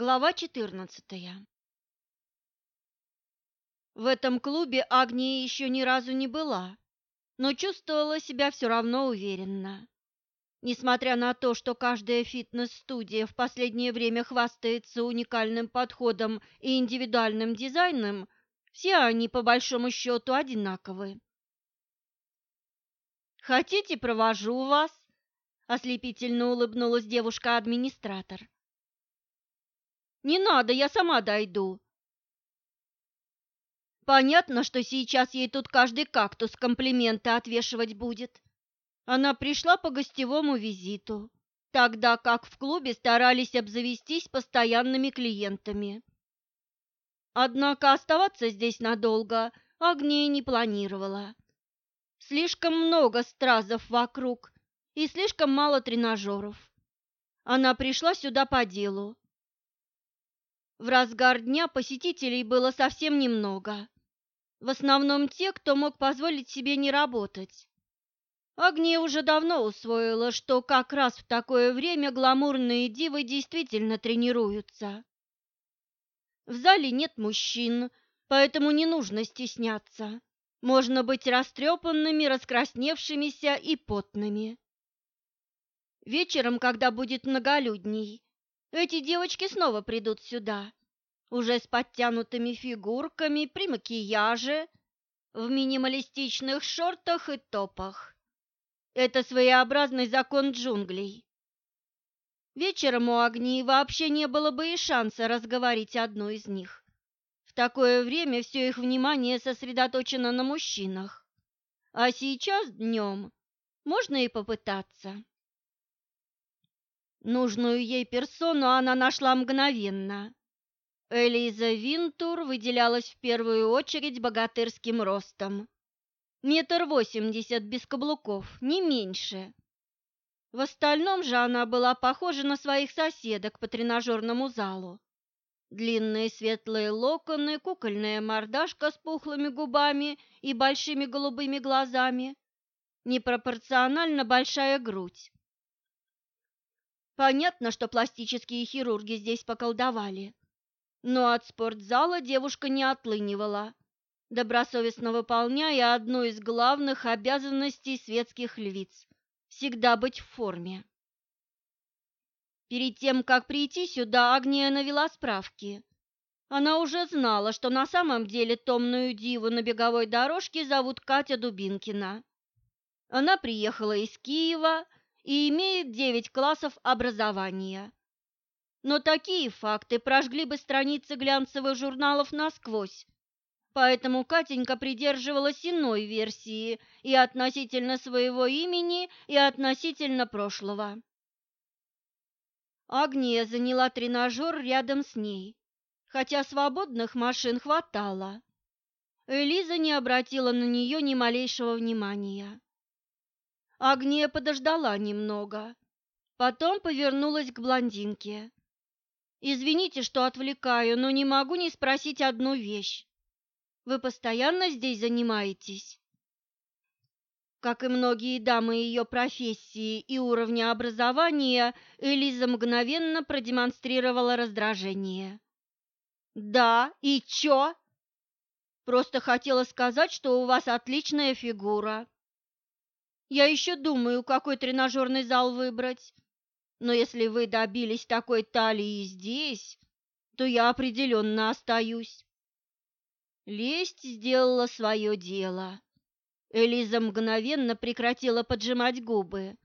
Глава 14. В этом клубе Агния еще ни разу не была, но чувствовала себя все равно уверенно. Несмотря на то, что каждая фитнес-студия в последнее время хвастается уникальным подходом и индивидуальным дизайном, все они по большому счету одинаковы. «Хотите, провожу вас?» – ослепительно улыбнулась девушка-администратор. Не надо, я сама дойду. Понятно, что сейчас ей тут каждый кактус комплименты отвешивать будет. Она пришла по гостевому визиту, тогда как в клубе старались обзавестись постоянными клиентами. Однако оставаться здесь надолго Агния не планировала. Слишком много стразов вокруг и слишком мало тренажеров. Она пришла сюда по делу, в разгар дня посетителей было совсем немного. В основном те, кто мог позволить себе не работать. Агния уже давно усвоила, что как раз в такое время гламурные дивы действительно тренируются. В зале нет мужчин, поэтому не нужно стесняться. Можно быть растрепанными, раскрасневшимися и потными. Вечером, когда будет многолюдней, эти девочки снова придут сюда, уже с подтянутыми фигурками, при макияже, в минималистичных шортах и топах. Это своеобразный закон джунглей. Вечером у Агнии вообще не было бы и шанса разговорить одну из них. В такое время все их внимание сосредоточено на мужчинах. А сейчас днем можно и попытаться. Нужную ей персону она нашла мгновенно. Элиза Винтур выделялась в первую очередь богатырским ростом. Метр восемьдесят без каблуков, не меньше. В остальном же она была похожа на своих соседок по тренажерному залу. Длинные светлые локоны, кукольная мордашка с пухлыми губами и большими голубыми глазами, непропорционально большая грудь. Понятно, что пластические хирурги здесь поколдовали. Но от спортзала девушка не отлынивала, добросовестно выполняя одну из главных обязанностей светских львиц – всегда быть в форме. Перед тем, как прийти сюда, Агния навела справки. Она уже знала, что на самом деле томную диву на беговой дорожке зовут Катя Дубинкина. Она приехала из Киева – и имеет девять классов образования. Но такие факты прожгли бы страницы глянцевых журналов насквозь. Поэтому Катенька придерживалась иной версии и относительно своего имени, и относительно прошлого. Агния заняла тренажер рядом с ней, хотя свободных машин хватало. Элиза не обратила на нее ни малейшего внимания. Агния подождала немного, потом повернулась к блондинке. «Извините, что отвлекаю, но не могу не спросить одну вещь. Вы постоянно здесь занимаетесь?» Как и многие дамы ее профессии и уровня образования, Элиза мгновенно продемонстрировала раздражение. «Да, и чё?» «Просто хотела сказать, что у вас отличная фигура. Я еще думаю, какой тренажерный зал выбрать. Но если вы добились такой талии здесь, то я определенно остаюсь. Лесть сделала свое дело. Элиза мгновенно прекратила поджимать губы.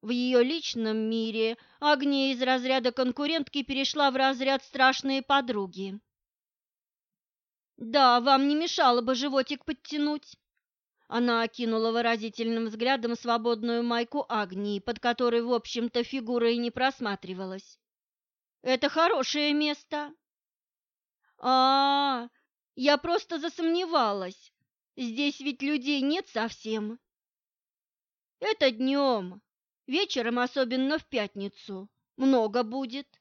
В ее личном мире Агния из разряда конкурентки перешла в разряд страшные подруги. «Да, вам не мешало бы животик подтянуть», она окинула выразительным взглядом свободную майку Агнии, под которой, в общем-то, фигура и не просматривалась. «Это хорошее место!» а, -а, -а я просто засомневалась. Здесь ведь людей нет совсем». «Это днем, вечером, особенно в пятницу, много будет.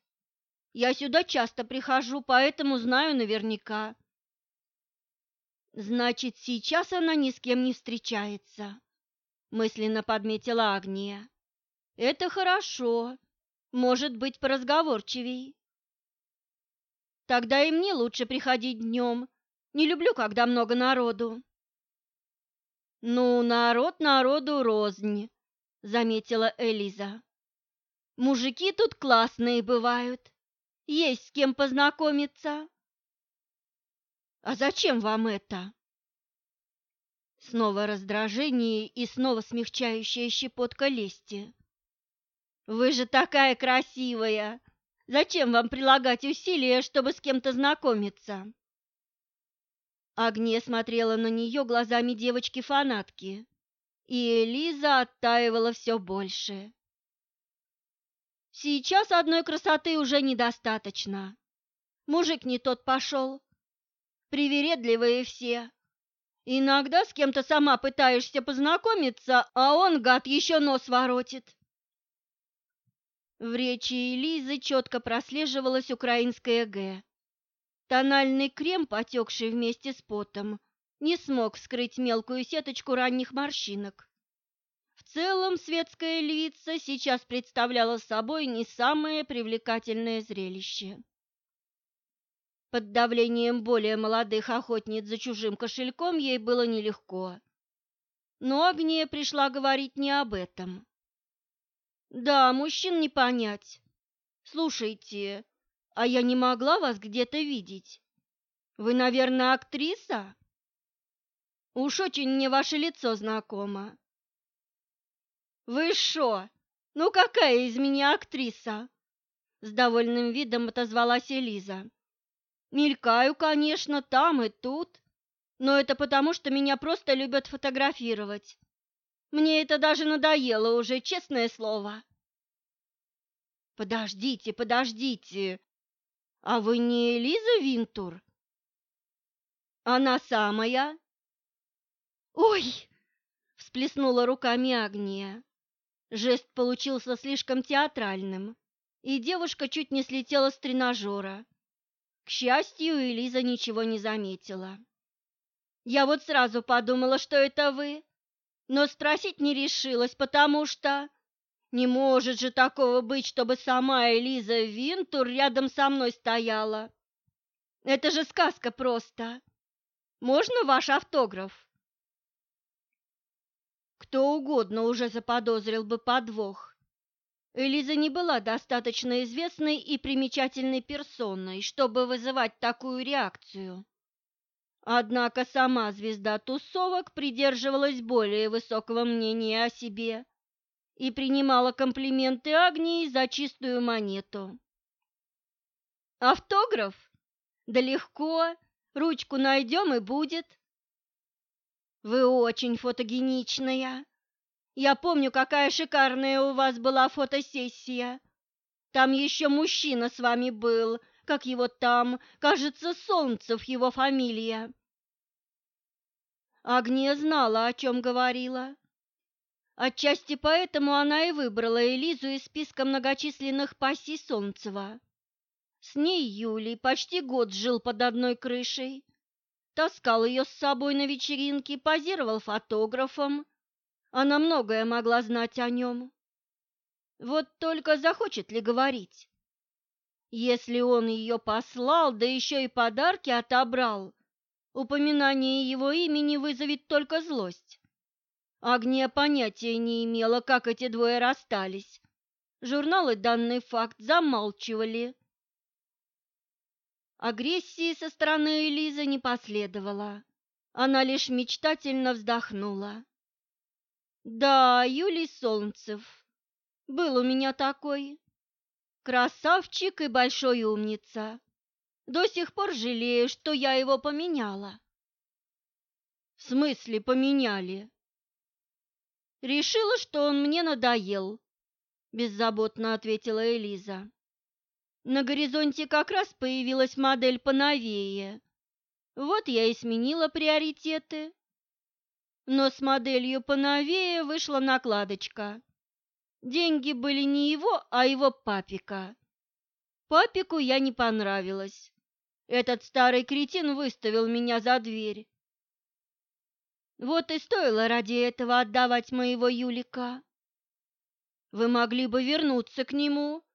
Я сюда часто прихожу, поэтому знаю наверняка. Значит, сейчас она ни с кем не встречается, мысленно подметила Агния. Это хорошо. Может быть, поразговорчивей. Тогда и мне лучше приходить днем. Не люблю, когда много народу. Ну, народ народу рознь, заметила Элиза. Мужики тут классные бывают. Есть с кем познакомиться. А зачем вам это? Снова раздражение и снова смягчающая щепотка лести. Вы же такая красивая. Зачем вам прилагать усилия, чтобы с кем-то знакомиться? Агния смотрела на нее глазами девочки-фанатки, и Элиза оттаивала все больше. Сейчас одной красоты уже недостаточно. Мужик не тот пошел. Привередливые все. Иногда с кем-то сама пытаешься познакомиться, а он, гад, еще нос воротит. В речи Элизы четко прослеживалась украинская «г». Тональный крем, потекший вместе с потом, не смог скрыть мелкую сеточку ранних морщинок. В целом светская львица сейчас представляла собой не самое привлекательное зрелище. Под давлением более молодых охотниц за чужим кошельком ей было нелегко. Но Агния пришла говорить не об этом. «Да, мужчин не понять. Слушайте, а я не могла вас где-то видеть. Вы, наверное, актриса? Уж очень мне ваше лицо знакомо. Вы шо? Ну какая из меня актриса? С довольным видом отозвалась Элиза. Мелькаю, конечно, там и тут, но это потому, что меня просто любят фотографировать. Мне это даже надоело уже, честное слово. Подождите, подождите. А вы не Элиза Винтур? Она самая. Ой! всплеснула руками Агния. Жест получился слишком театральным, и девушка чуть не слетела с тренажера. К счастью, Элиза ничего не заметила. Я вот сразу подумала, что это вы, но спросить не решилась, потому что... Не может же такого быть, чтобы сама Элиза Винтур рядом со мной стояла. Это же сказка просто. Можно ваш автограф? Кто угодно уже заподозрил бы подвох. Элиза не была достаточно известной и примечательной персоной, чтобы вызывать такую реакцию. Однако сама звезда тусовок придерживалась более высокого мнения о себе и принимала комплименты Агнии за чистую монету. «Автограф? Да легко, ручку найдем и будет». «Вы очень фотогеничная. Я помню, какая шикарная у вас была фотосессия. Там еще мужчина с вами был, как его там, кажется, Солнцев его фамилия». Агния знала, о чем говорила. Отчасти поэтому она и выбрала Элизу из списка многочисленных пассий Солнцева. С ней Юлий почти год жил под одной крышей, таскал ее с собой на вечеринки, позировал фотографом. Она многое могла знать о нем. Вот только захочет ли говорить? Если он ее послал, да еще и подарки отобрал, упоминание его имени вызовет только злость. Агния понятия не имела, как эти двое расстались. Журналы данный факт замалчивали. Агрессии со стороны Элизы не последовало. Она лишь мечтательно вздохнула. «Да, Юлий Солнцев. Был у меня такой. Красавчик и большой умница. До сих пор жалею, что я его поменяла». «В смысле поменяли?» Решила, что он мне надоел, беззаботно ответила Элиза. На горизонте как раз появилась модель поновее. Вот я и сменила приоритеты. Но с моделью поновее вышла накладочка. Деньги были не его, а его папика. Папику я не понравилась. Этот старый кретин выставил меня за дверь. Вот и стоило ради этого отдавать моего Юлика. Вы могли бы вернуться к нему.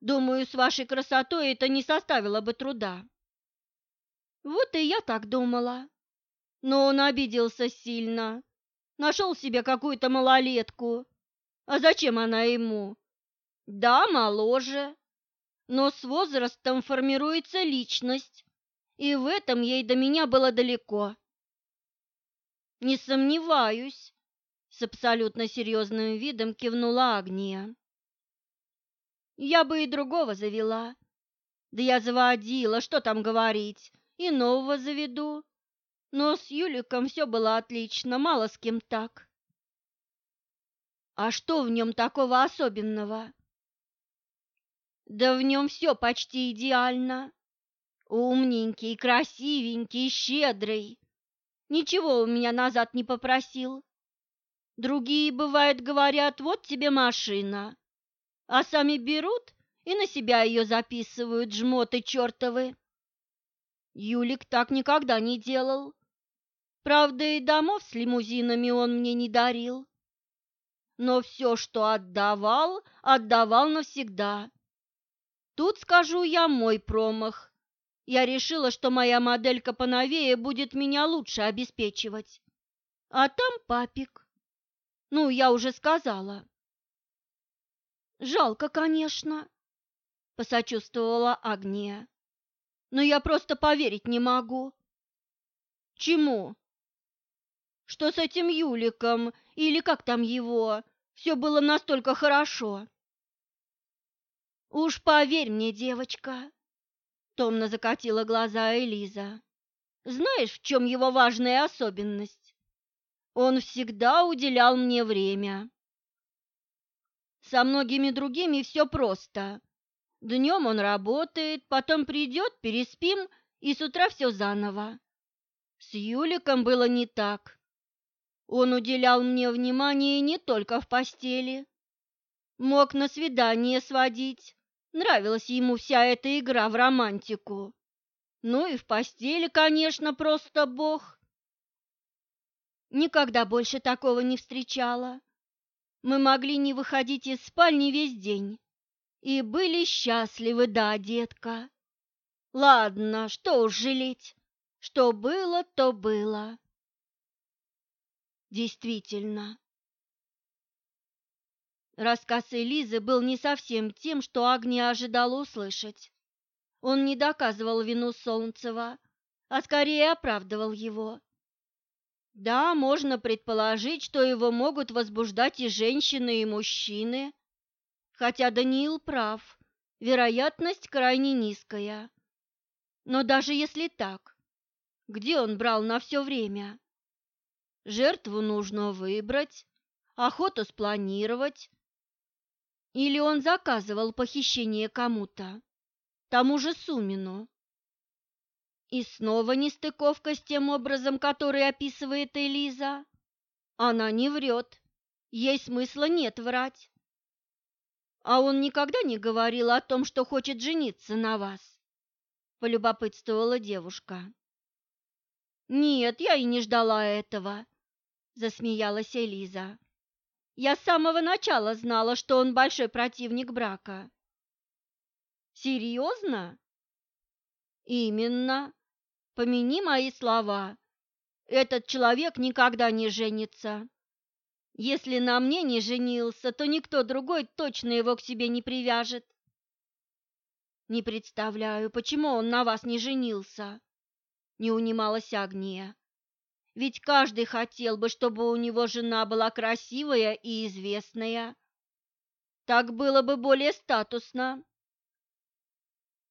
Думаю, с вашей красотой это не составило бы труда. Вот и я так думала. Но он обиделся сильно. Нашел себе какую-то малолетку. А зачем она ему? Да, моложе. Но с возрастом формируется личность. И в этом ей до меня было далеко. Не сомневаюсь, с абсолютно серьезным видом кивнула Агния. Я бы и другого завела. Да я заводила, что там говорить, и нового заведу. Но с Юликом все было отлично, мало с кем так. А что в нем такого особенного? Да в нем все почти идеально. Умненький, красивенький, щедрый. Ничего у меня назад не попросил. Другие, бывает, говорят, вот тебе машина, а сами берут и на себя ее записывают, жмоты чертовы. Юлик так никогда не делал. Правда, и домов с лимузинами он мне не дарил. Но все, что отдавал, отдавал навсегда. Тут, скажу я, мой промах. Я решила, что моя моделька поновее будет меня лучше обеспечивать. А там папик. Ну, я уже сказала. Жалко, конечно, посочувствовала Агния. Но я просто поверить не могу. Чему? Что с этим Юликом, или как там его, все было настолько хорошо? Уж поверь мне, девочка, томно закатила глаза Элиза. Знаешь, в чем его важная особенность? Он всегда уделял мне время. Со многими другими все просто. Днем он работает, потом придет, переспим, и с утра все заново. С Юликом было не так. Он уделял мне внимание не только в постели. Мог на свидание сводить. Нравилась ему вся эта игра в романтику. Ну и в постели, конечно, просто бог. Никогда больше такого не встречала. Мы могли не выходить из спальни весь день и были счастливы, да, детка. Ладно, что уж жалеть, что было, то было. Действительно. Рассказ Элизы был не совсем тем, что Агния ожидала услышать. Он не доказывал вину Солнцева, а скорее оправдывал его. Да, можно предположить, что его могут возбуждать и женщины, и мужчины. Хотя Даниил прав, вероятность крайне низкая. Но даже если так, где он брал на все время? Жертву нужно выбрать, охоту спланировать. Или он заказывал похищение кому-то, тому же Сумину. И снова нестыковка с тем образом, который описывает Элиза. Она не врет, ей смысла нет врать. А он никогда не говорил о том, что хочет жениться на вас, полюбопытствовала девушка. Нет, я и не ждала этого, засмеялась Элиза. Я с самого начала знала, что он большой противник брака. Серьезно? Именно. Помяни мои слова. Этот человек никогда не женится. Если на мне не женился, то никто другой точно его к себе не привяжет. Не представляю, почему он на вас не женился, не унималась Агния. Ведь каждый хотел бы, чтобы у него жена была красивая и известная. Так было бы более статусно.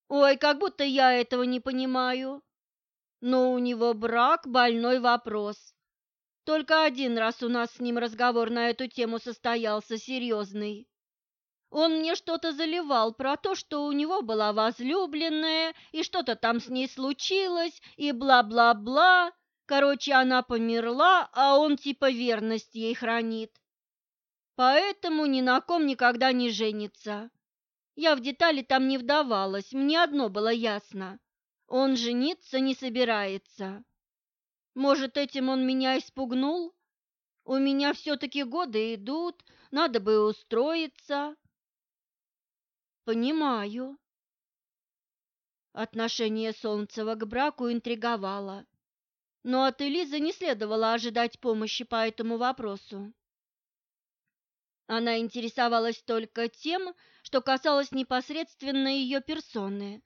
Ой, как будто я этого не понимаю. Но у него брак – больной вопрос. Только один раз у нас с ним разговор на эту тему состоялся серьезный. Он мне что-то заливал про то, что у него была возлюбленная, и что-то там с ней случилось, и бла-бла-бла. Короче, она померла, а он типа верность ей хранит. Поэтому ни на ком никогда не женится. Я в детали там не вдавалась, мне одно было ясно. Он жениться не собирается. Может, этим он меня испугнул? У меня все-таки годы идут, надо бы устроиться. Понимаю. Отношение Солнцева к браку интриговало, но от Элизы не следовало ожидать помощи по этому вопросу. Она интересовалась только тем, что касалось непосредственно ее персоны.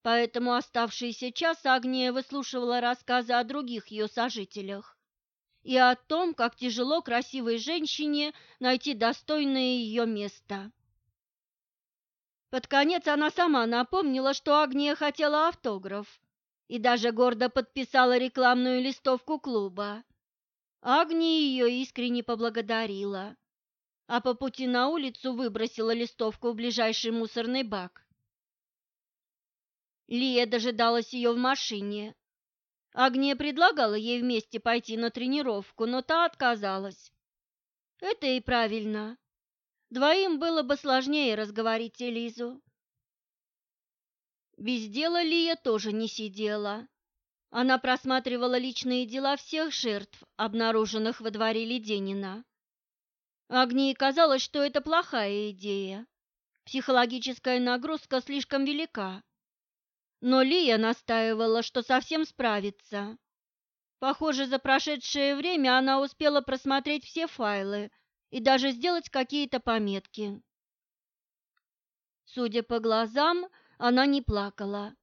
Поэтому оставшийся час Агния выслушивала рассказы о других ее сожителях и о том, как тяжело красивой женщине найти достойное ее место. Под конец она сама напомнила, что Агния хотела автограф и даже гордо подписала рекламную листовку клуба. Агния ее искренне поблагодарила, а по пути на улицу выбросила листовку в ближайший мусорный бак. Лия дожидалась ее в машине. Агния предлагала ей вместе пойти на тренировку, но та отказалась. Это и правильно. Двоим было бы сложнее разговорить Элизу. Без дела Лия тоже не сидела. Она просматривала личные дела всех жертв, обнаруженных во дворе Леденина. Агнии казалось, что это плохая идея. Психологическая нагрузка слишком велика. Но Лия настаивала, что совсем справится. Похоже, за прошедшее время она успела просмотреть все файлы и даже сделать какие-то пометки. Судя по глазам, она не плакала.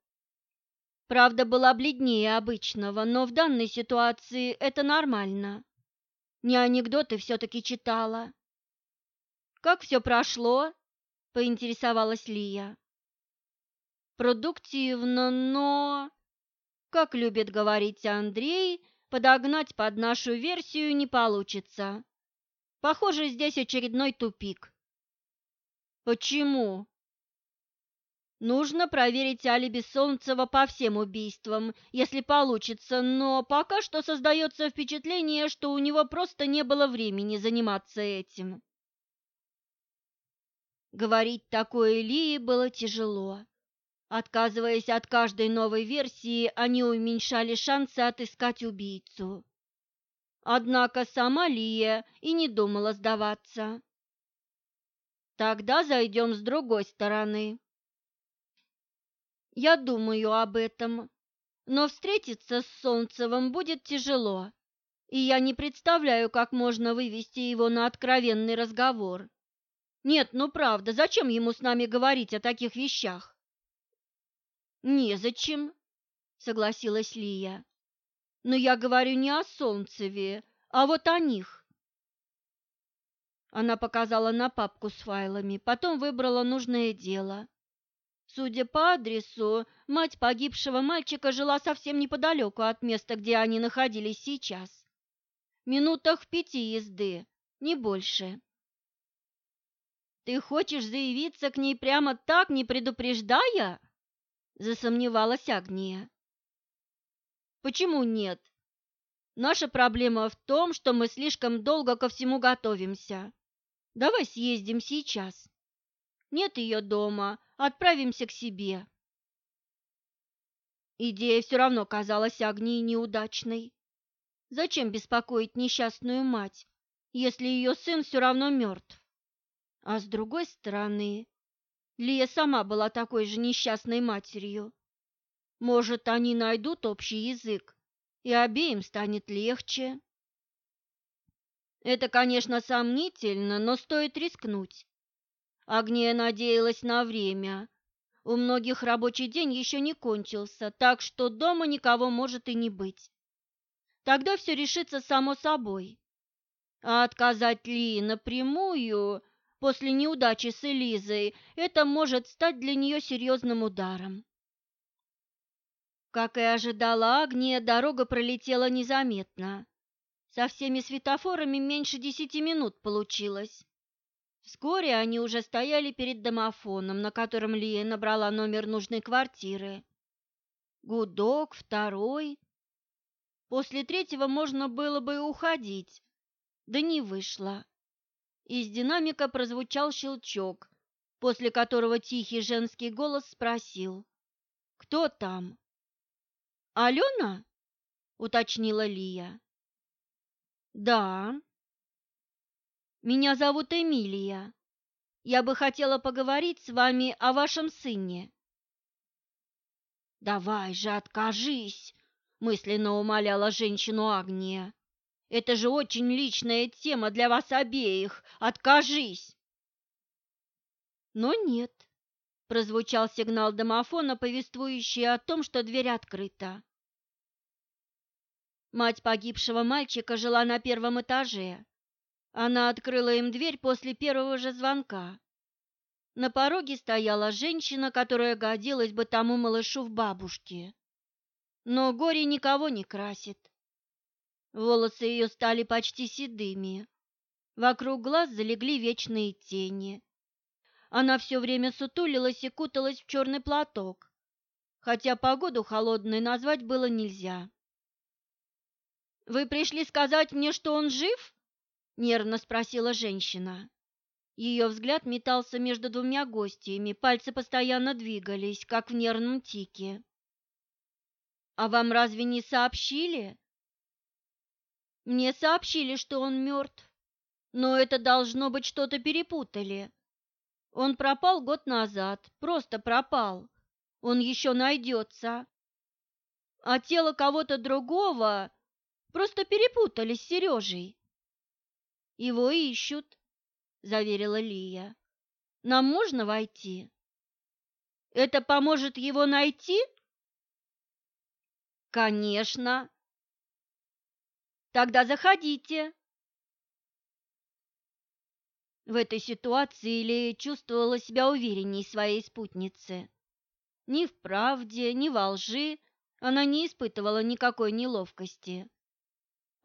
Правда, была бледнее обычного, но в данной ситуации это нормально. Не анекдоты все-таки читала. «Как все прошло?» – поинтересовалась Лия. «Продуктивно, но...» Как любит говорить Андрей, подогнать под нашу версию не получится. Похоже, здесь очередной тупик. Почему? Нужно проверить алиби Солнцева по всем убийствам, если получится, но пока что создается впечатление, что у него просто не было времени заниматься этим. Говорить такое Лии было тяжело. Отказываясь от каждой новой версии, они уменьшали шансы отыскать убийцу. Однако сама Лия и не думала сдаваться. Тогда зайдем с другой стороны. Я думаю об этом, но встретиться с Солнцевым будет тяжело, и я не представляю, как можно вывести его на откровенный разговор. Нет, ну правда, зачем ему с нами говорить о таких вещах? Незачем, согласилась Лия. Но я говорю не о Солнцеве, а вот о них. Она показала на папку с файлами, потом выбрала нужное дело. Судя по адресу, мать погибшего мальчика жила совсем неподалеку от места, где они находились сейчас. Минутах в пяти езды, не больше. «Ты хочешь заявиться к ней прямо так, не предупреждая?» Засомневалась Агния. Почему нет? Наша проблема в том, что мы слишком долго ко всему готовимся. Давай съездим сейчас. Нет ее дома, отправимся к себе. Идея все равно казалась Агнии неудачной. Зачем беспокоить несчастную мать, если ее сын все равно мертв? А с другой стороны, Лия сама была такой же несчастной матерью. Может, они найдут общий язык, и обеим станет легче. Это, конечно, сомнительно, но стоит рискнуть. Агния надеялась на время. У многих рабочий день еще не кончился, так что дома никого может и не быть. Тогда все решится само собой. А отказать Ли напрямую после неудачи с Элизой это может стать для нее серьезным ударом. Как и ожидала Агния, дорога пролетела незаметно. Со всеми светофорами меньше десяти минут получилось. Вскоре они уже стояли перед домофоном, на котором Лия набрала номер нужной квартиры. Гудок, второй. После третьего можно было бы уходить, да не вышло. Из динамика прозвучал щелчок, после которого тихий женский голос спросил «Кто там?» «Алена?» – уточнила Лия. «Да». «Меня зовут Эмилия. Я бы хотела поговорить с вами о вашем сыне». «Давай же, откажись!» – мысленно умоляла женщину Агния. «Это же очень личная тема для вас обеих! Откажись!» Но нет. Прозвучал сигнал домофона, повествующий о том, что дверь открыта. Мать погибшего мальчика жила на первом этаже. Она открыла им дверь после первого же звонка. На пороге стояла женщина, которая годилась бы тому малышу в бабушке. Но горе никого не красит. Волосы ее стали почти седыми. Вокруг глаз залегли вечные тени. Она все время сутулилась и куталась в черный платок, хотя погоду холодной назвать было нельзя. «Вы пришли сказать мне, что он жив?» – нервно спросила женщина. Ее взгляд метался между двумя гостями, пальцы постоянно двигались, как в нервном тике. «А вам разве не сообщили?» «Мне сообщили, что он мертв, но это должно быть что-то перепутали. Он пропал год назад, просто пропал. Он еще найдется. А тело кого-то другого просто перепутали с Сережей. Его ищут заверила Лия. Нам можно войти? Это поможет его найти? Конечно. Тогда заходите. В этой ситуации Лия чувствовала себя уверенней своей спутницы. Ни в правде, ни во лжи она не испытывала никакой неловкости.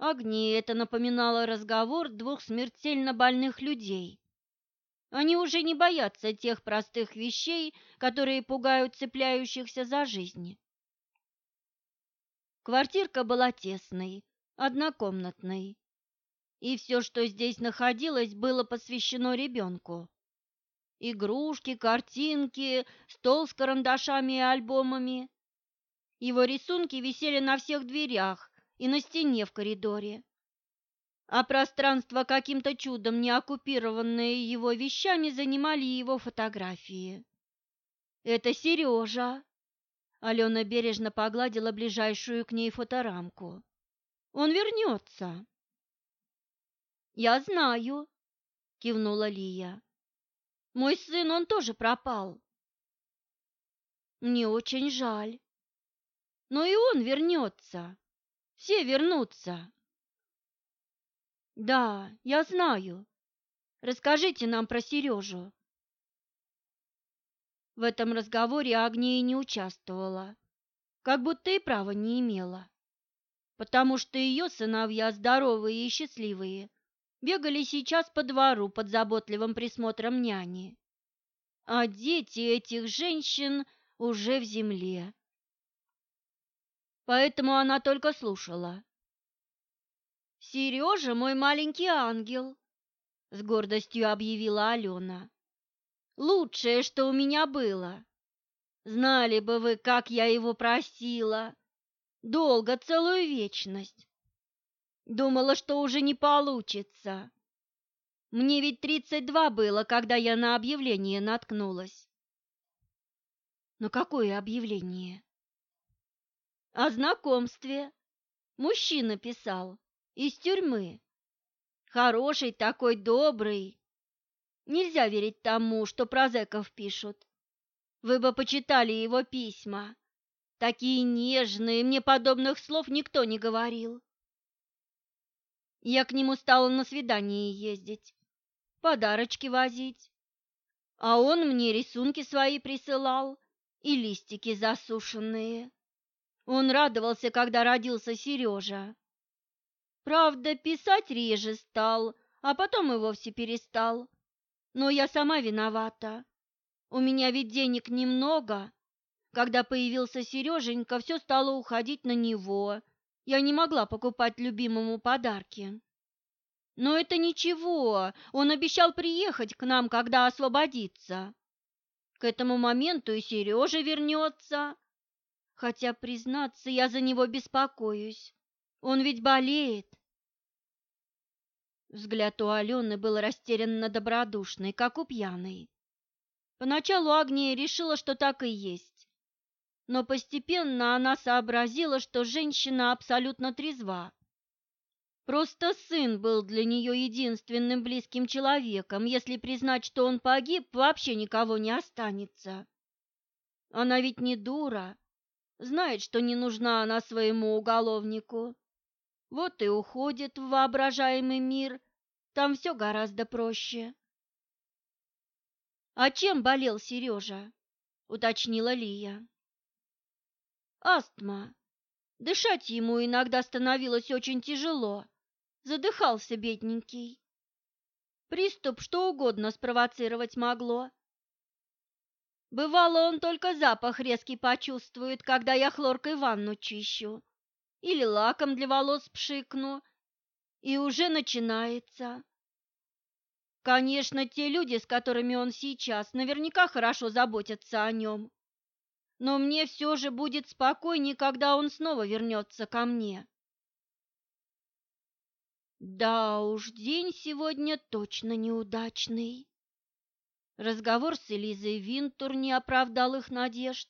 Огни это напоминало разговор двух смертельно больных людей. Они уже не боятся тех простых вещей, которые пугают цепляющихся за жизнь. Квартирка была тесной, однокомнатной, и все, что здесь находилось, было посвящено ребенку. Игрушки, картинки, стол с карандашами и альбомами. Его рисунки висели на всех дверях, и на стене в коридоре. А пространство, каким-то чудом не оккупированное его вещами, занимали его фотографии. «Это Сережа!» Алена бережно погладила ближайшую к ней фоторамку. «Он вернется!» «Я знаю!» — кивнула Лия. «Мой сын, он тоже пропал!» «Мне очень жаль!» «Но и он вернется!» Все вернутся. Да, я знаю. Расскажите нам про Сережу. В этом разговоре Агния не участвовала, как будто и права не имела, потому что ее сыновья здоровые и счастливые бегали сейчас по двору под заботливым присмотром няни, а дети этих женщин уже в земле поэтому она только слушала. «Сережа мой маленький ангел», — с гордостью объявила Алена. «Лучшее, что у меня было. Знали бы вы, как я его просила. Долго, целую вечность. Думала, что уже не получится. Мне ведь тридцать два было, когда я на объявление наткнулась». «Но какое объявление?» О знакомстве. Мужчина писал. Из тюрьмы. Хороший такой, добрый. Нельзя верить тому, что про зэков пишут. Вы бы почитали его письма. Такие нежные, мне подобных слов никто не говорил. Я к нему стала на свидание ездить, подарочки возить. А он мне рисунки свои присылал и листики засушенные. Он радовался, когда родился Сережа. Правда, писать реже стал, а потом и вовсе перестал. Но я сама виновата. У меня ведь денег немного. Когда появился Сереженька, все стало уходить на него. Я не могла покупать любимому подарки. Но это ничего, он обещал приехать к нам, когда освободится. К этому моменту и Сережа вернется, Хотя, признаться, я за него беспокоюсь. Он ведь болеет. Взгляд у Алены был растерянно добродушный, как у пьяной. Поначалу Агния решила, что так и есть. но постепенно она сообразила, что женщина абсолютно трезва. Просто сын был для нее единственным близким человеком. Если признать, что он погиб, вообще никого не останется. Она ведь не дура, знает, что не нужна она своему уголовнику. Вот и уходит в воображаемый мир, там все гораздо проще. «А чем болел Сережа?» — уточнила Лия. «Астма. Дышать ему иногда становилось очень тяжело, Задыхался бедненький. Приступ что угодно спровоцировать могло. Бывало, он только запах резкий почувствует, когда я хлоркой ванну чищу. Или лаком для волос пшикну, и уже начинается. Конечно, те люди, с которыми он сейчас, наверняка хорошо заботятся о нем. Но мне все же будет спокойнее, когда он снова вернется ко мне. Да уж, день сегодня точно неудачный. Разговор с Элизой Винтур не оправдал их надежд.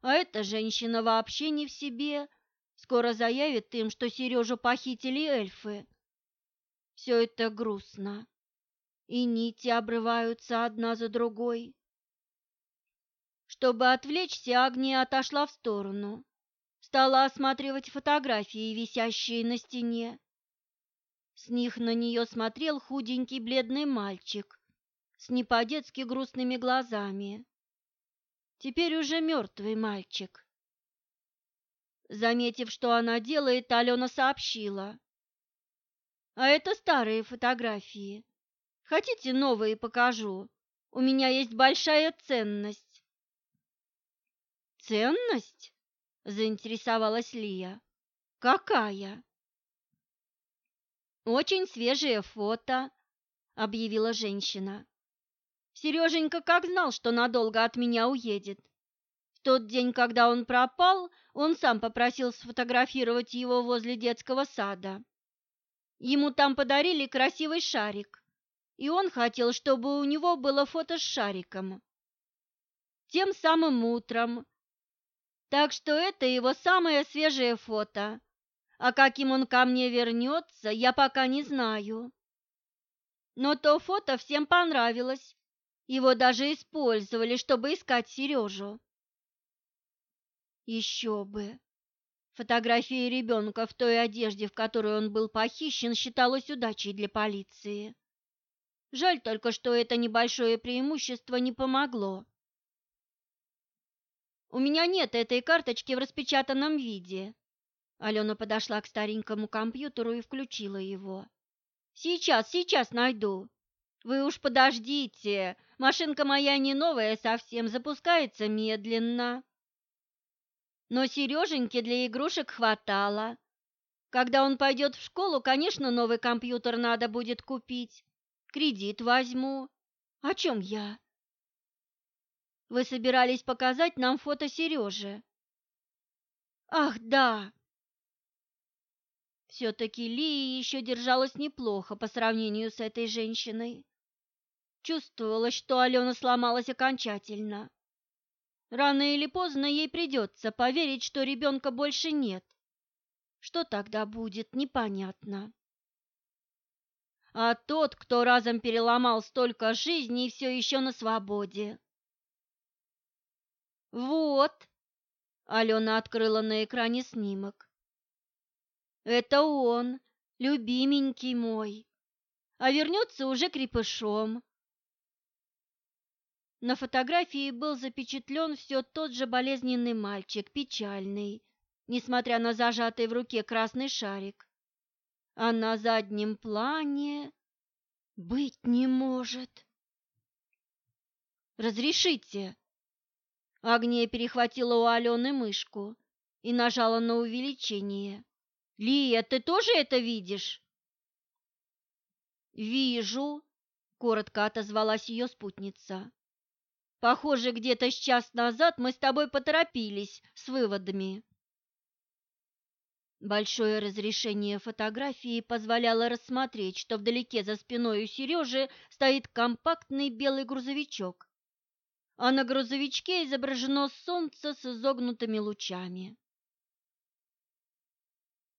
А эта женщина вообще не в себе. Скоро заявит им, что Сережу похитили эльфы. Все это грустно. И нити обрываются одна за другой. Чтобы отвлечься, Агния отошла в сторону. Стала осматривать фотографии, висящие на стене. С них на нее смотрел худенький бледный мальчик с не по-детски грустными глазами. Теперь уже мертвый мальчик. Заметив, что она делает, Алена сообщила. «А это старые фотографии. Хотите, новые покажу? У меня есть большая ценность». «Ценность?» – заинтересовалась Лия. «Какая?» «Очень свежее фото», — объявила женщина. Сереженька как знал, что надолго от меня уедет. В тот день, когда он пропал, он сам попросил сфотографировать его возле детского сада. Ему там подарили красивый шарик, и он хотел, чтобы у него было фото с шариком. Тем самым утром. Так что это его самое свежее фото, а каким он ко мне вернется, я пока не знаю. Но то фото всем понравилось. Его даже использовали, чтобы искать Сережу. Еще бы. Фотография ребенка в той одежде, в которой он был похищен, считалась удачей для полиции. Жаль только, что это небольшое преимущество не помогло. У меня нет этой карточки в распечатанном виде, Алена подошла к старенькому компьютеру и включила его. «Сейчас, сейчас найду. Вы уж подождите, машинка моя не новая совсем, запускается медленно». Но Сереженьке для игрушек хватало. Когда он пойдет в школу, конечно, новый компьютер надо будет купить. Кредит возьму. О чем я? Вы собирались показать нам фото Сережи? Ах, да! Все-таки Лия еще держалась неплохо по сравнению с этой женщиной. Чувствовалось, что Алена сломалась окончательно. Рано или поздно ей придется поверить, что ребенка больше нет. Что тогда будет, непонятно. А тот, кто разом переломал столько жизней, все еще на свободе. Вот, Алена открыла на экране снимок. Это он, любименький мой, а вернется уже крепышом. На фотографии был запечатлен все тот же болезненный мальчик, печальный, несмотря на зажатый в руке красный шарик. А на заднем плане быть не может. «Разрешите!» Агния перехватила у Алены мышку и нажала на увеличение. Лия, ты тоже это видишь? Вижу, коротко отозвалась ее спутница. Похоже, где-то с час назад мы с тобой поторопились с выводами. Большое разрешение фотографии позволяло рассмотреть, что вдалеке за спиной у Сережи стоит компактный белый грузовичок. а на грузовичке изображено солнце с изогнутыми лучами.